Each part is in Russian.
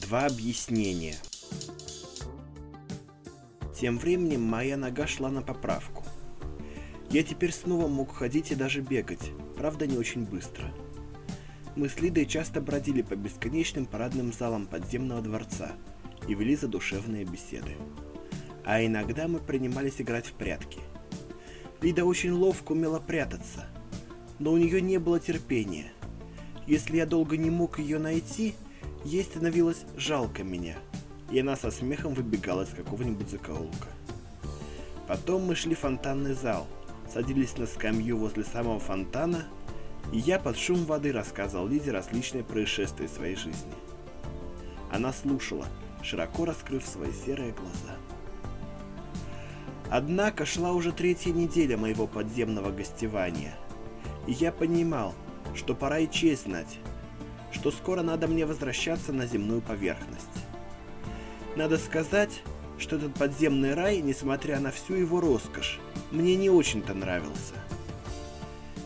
Два объяснения. Тем временем моя нога шла на поправку. Я теперь снова мог ходить и даже бегать, правда не очень быстро. Мы с Лидой часто бродили по бесконечным парадным залам подземного дворца и вели задушевные беседы. А иногда мы принимались играть в прятки. Лида очень ловко умела прятаться, но у нее не было терпения. Если я долго не мог ее найти, ей становилось жалко меня, и она со смехом выбегала из какого-нибудь закоулка. Потом мы шли в фонтанный зал, садились на скамью возле самого фонтана, и я под шум воды рассказывал Лиде различные происшествия своей жизни. Она слушала, широко раскрыв свои серые глаза. Однако шла уже третья неделя моего подземного гостевания, и я понимал, что пора и честь знать, что скоро надо мне возвращаться на земную поверхность. Надо сказать, что этот подземный рай, несмотря на всю его роскошь, мне не очень-то нравился.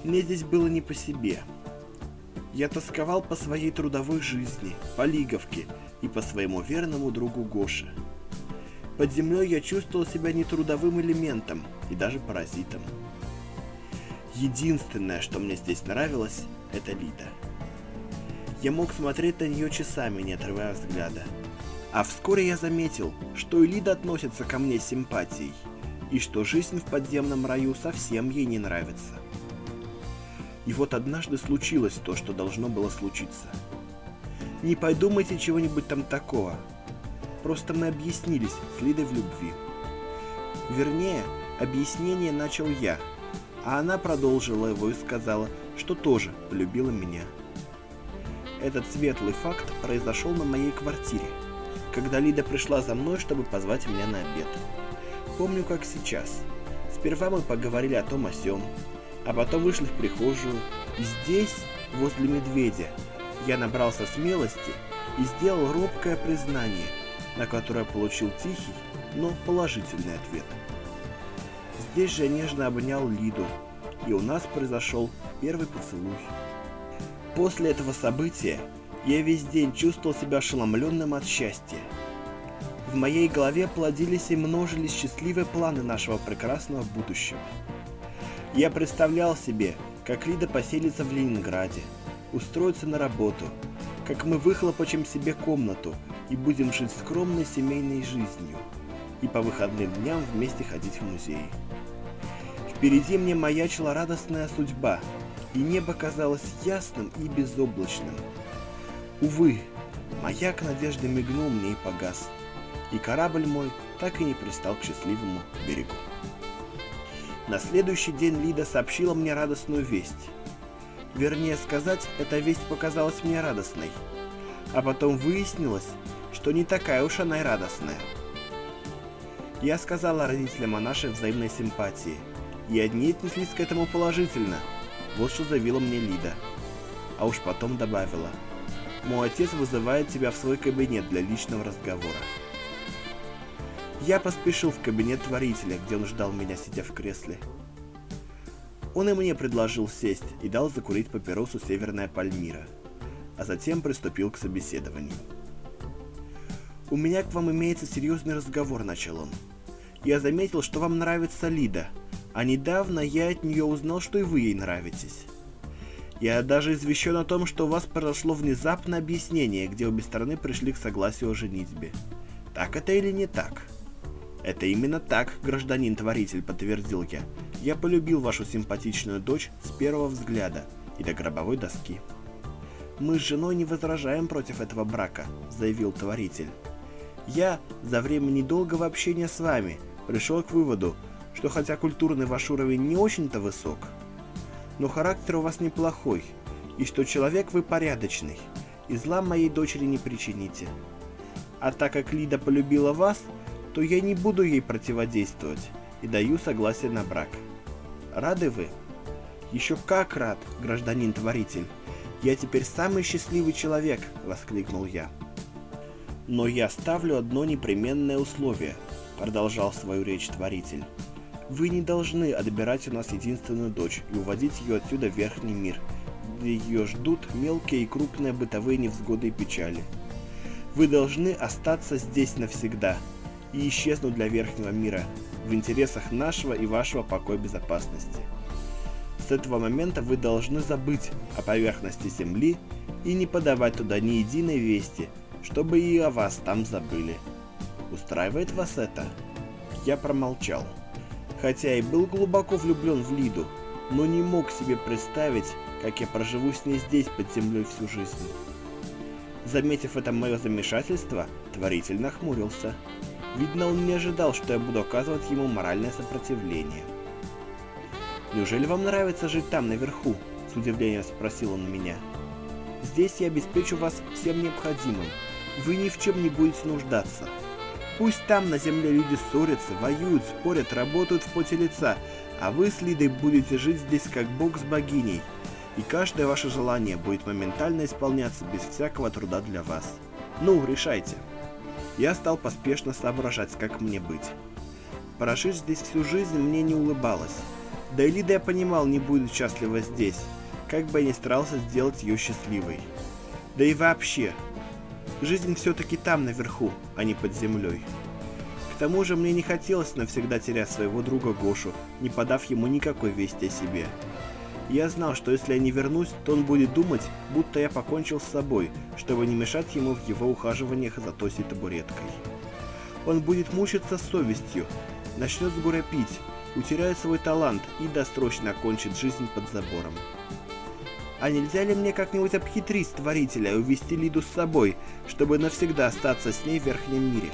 Мне здесь было не по себе. Я тосковал по своей трудовой жизни, по Лиговке и по своему верному другу Гоше. Под землей я чувствовал себя не трудовым элементом и даже паразитом. Единственное, что мне здесь нравилось, это Лида. Я мог смотреть на нее часами, не отрывая взгляда. А вскоре я заметил, что и Лида относится ко мне с симпатией, и что жизнь в подземном раю совсем ей не нравится. И вот однажды случилось то, что должно было случиться. Не подумайте чего-нибудь там такого. Просто мы объяснились с Лидой в любви. Вернее, объяснение начал я, а она продолжила его и сказала, что тоже полюбила меня. Этот светлый факт произошел на моей квартире, когда Лида пришла за мной, чтобы позвать меня на обед. Помню, как сейчас. Сперва мы поговорили о том о сём, а потом вышли в прихожую, и здесь, возле медведя, я набрался смелости и сделал робкое признание, на которое получил тихий, но положительный ответ. Здесь же я нежно обнял Лиду, и у нас произошел первый поцелуй. После этого события я весь день чувствовал себя ошеломленным от счастья. В моей голове плодились и множились счастливые планы нашего прекрасного будущего. Я представлял себе, как Лида поселится в Ленинграде, устроится на работу, как мы выхлопочем себе комнату и будем жить скромной семейной жизнью, и по выходным дням вместе ходить в музей. Впереди мне маячила радостная судьба, и небо казалось ясным и безоблачным. Увы, маяк надежды мигнул мне и погас, и корабль мой так и не пристал к счастливому берегу. На следующий день Лида сообщила мне радостную весть. Вернее сказать, эта весть показалась мне радостной. А потом выяснилось, что не такая уж она и радостная. Я сказала родителям о нашей взаимной симпатии, и одни отнеслись к этому положительно. Вот что заявила мне Лида. А уж потом добавила. Мой отец вызывает тебя в свой кабинет для личного разговора. Я поспешил в кабинет творителя, где он ждал меня, сидя в кресле. Он и мне предложил сесть и дал закурить папиросу «Северная Пальмира», а затем приступил к собеседованию. «У меня к вам имеется серьезный разговор», — начал он. «Я заметил, что вам нравится Лида, а недавно я от нее узнал, что и вы ей нравитесь. Я даже извещен о том, что у вас произошло внезапное объяснение, где обе стороны пришли к согласию о женитьбе. Так это или не так?» «Это именно так, гражданин-творитель», — подтвердил я. «Я полюбил вашу симпатичную дочь с первого взгляда и до гробовой доски». «Мы с женой не возражаем против этого брака», — заявил творитель. «Я за время недолгого общения с вами пришел к выводу, что хотя культурный ваш уровень не очень-то высок, но характер у вас неплохой, и что человек вы порядочный, и зла моей дочери не причините. А так как Лида полюбила вас, — то я не буду ей противодействовать и даю согласие на брак. Рады вы? Еще как рад, гражданин-творитель. Я теперь самый счастливый человек, воскликнул я. Но я ставлю одно непременное условие, продолжал свою речь творитель. Вы не должны отбирать у нас единственную дочь и уводить ее отсюда в верхний мир, где ее ждут мелкие и крупные бытовые невзгоды и печали. Вы должны остаться здесь навсегда и исчезнуть для Верхнего мира в интересах нашего и вашего покоя безопасности. С этого момента вы должны забыть о поверхности Земли и не подавать туда ни единой вести, чтобы и о вас там забыли. Устраивает вас это? Я промолчал. Хотя и был глубоко влюблен в Лиду, но не мог себе представить, как я проживу с ней здесь под землей всю жизнь. Заметив это мое замешательство, Творитель нахмурился. Видно, он не ожидал, что я буду оказывать ему моральное сопротивление. «Неужели вам нравится жить там, наверху?» – с удивлением спросил он меня. «Здесь я обеспечу вас всем необходимым. Вы ни в чем не будете нуждаться. Пусть там на земле люди ссорятся, воюют, спорят, работают в поте лица, а вы с Лидой будете жить здесь как бог с богиней, и каждое ваше желание будет моментально исполняться без всякого труда для вас. Ну, решайте. Я стал поспешно соображать, как мне быть. Прожить здесь всю жизнь мне не улыбалось. Да и Лида я понимал, не будет счастлива здесь, как бы я ни старался сделать ее счастливой. Да и вообще, жизнь все-таки там наверху, а не под землей. К тому же мне не хотелось навсегда терять своего друга Гошу, не подав ему никакой вести о себе. Я знал, что если я не вернусь, то он будет думать, будто я покончил с собой, чтобы не мешать ему в его ухаживаниях за Тосей табуреткой. Он будет мучиться совестью, начнет с горя пить, утеряет свой талант и досрочно окончит жизнь под забором. А нельзя ли мне как-нибудь обхитрить Творителя и увести Лиду с собой, чтобы навсегда остаться с ней в Верхнем мире?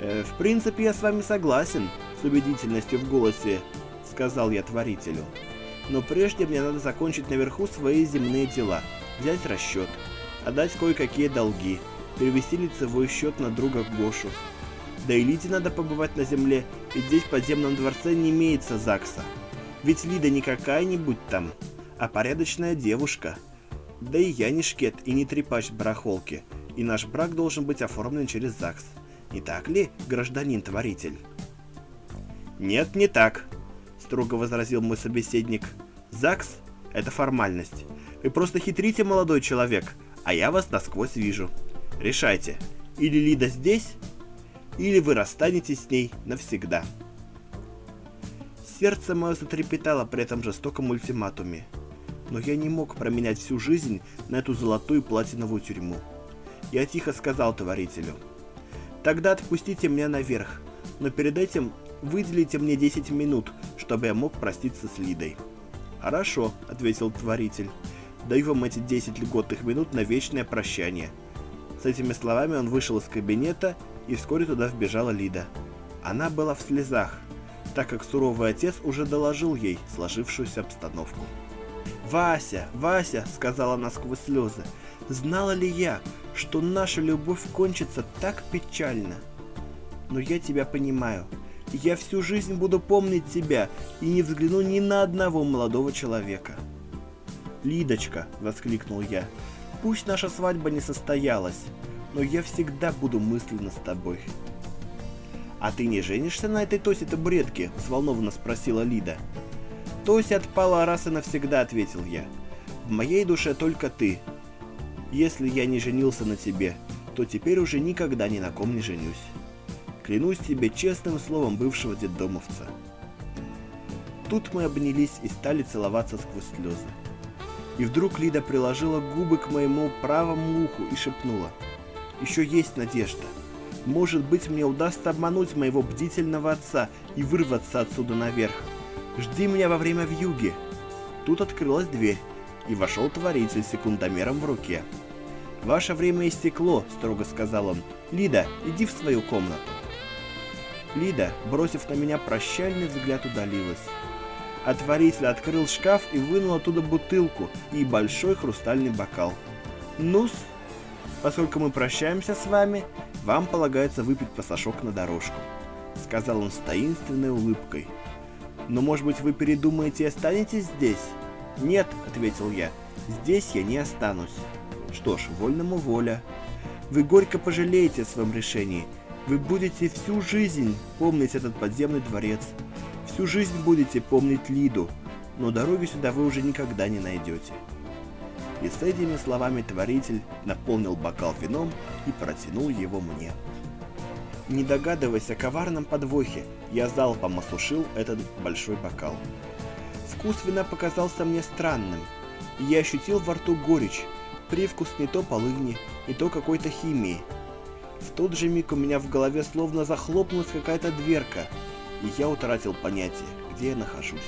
Э, в принципе, я с вами согласен, с убедительностью в голосе, сказал я Творителю. Но прежде мне надо закончить наверху свои земные дела, взять расчет, отдать кое-какие долги, перевести лицевой счет на друга Гошу. Да и Лиде надо побывать на земле, ведь здесь в подземном дворце не имеется ЗАГСа. Ведь Лида не какая-нибудь там, а порядочная девушка. Да и я не шкет и не трепач барахолки, и наш брак должен быть оформлен через ЗАГС. Не так ли, гражданин-творитель? Нет, не так, строго возразил мой собеседник. ЗАГС – это формальность. Вы просто хитрите, молодой человек, а я вас насквозь вижу. Решайте, или Лида здесь, или вы расстанетесь с ней навсегда. Сердце мое затрепетало при этом жестоком ультиматуме, но я не мог променять всю жизнь на эту золотую платиновую тюрьму. Я тихо сказал творителю, «Тогда отпустите меня наверх, но перед этим выделите мне 10 минут, чтобы я мог проститься с Лидой». «Хорошо», — ответил Творитель. «Даю вам эти 10 льготных минут на вечное прощание». С этими словами он вышел из кабинета, и вскоре туда вбежала Лида. Она была в слезах, так как суровый отец уже доложил ей сложившуюся обстановку. «Вася, Вася!» — сказала она сквозь слезы. «Знала ли я, что наша любовь кончится так печально? Но я тебя понимаю. Я всю жизнь буду помнить тебя и не взгляну ни на одного молодого человека. «Лидочка!» — воскликнул я. «Пусть наша свадьба не состоялась, но я всегда буду мысленно с тобой». «А ты не женишься на этой Тосе табуретке?» — взволнованно спросила Лида. «Тося отпала раз и навсегда», — ответил я. «В моей душе только ты. Если я не женился на тебе, то теперь уже никогда ни на ком не женюсь». Клянусь тебе честным словом бывшего детдомовца. Тут мы обнялись и стали целоваться сквозь слезы. И вдруг Лида приложила губы к моему правому уху и шепнула. «Еще есть надежда. Может быть, мне удастся обмануть моего бдительного отца и вырваться отсюда наверх. Жди меня во время вьюги». Тут открылась дверь, и вошел творитель с секундомером в руке. «Ваше время истекло», — строго сказал он. «Лида, иди в свою комнату». Лида, бросив на меня прощальный взгляд, удалилась. Отворитель открыл шкаф и вынул оттуда бутылку и большой хрустальный бокал. ну поскольку мы прощаемся с вами, вам полагается выпить пасашок на дорожку», — сказал он с таинственной улыбкой. «Но, может быть, вы передумаете и останетесь здесь?» «Нет», — ответил я, — «здесь я не останусь». «Что ж, вольному воля. Вы горько пожалеете о своем решении, вы будете всю жизнь помнить этот подземный дворец. Всю жизнь будете помнить Лиду, но дороги сюда вы уже никогда не найдете. И с этими словами творитель наполнил бокал вином и протянул его мне. Не догадываясь о коварном подвохе, я залпом осушил этот большой бокал. Вкус вина показался мне странным, и я ощутил во рту горечь, привкус не то полыни, не то какой-то химии. В тот же миг у меня в голове словно захлопнулась какая-то дверка, и я утратил понятие, где я нахожусь.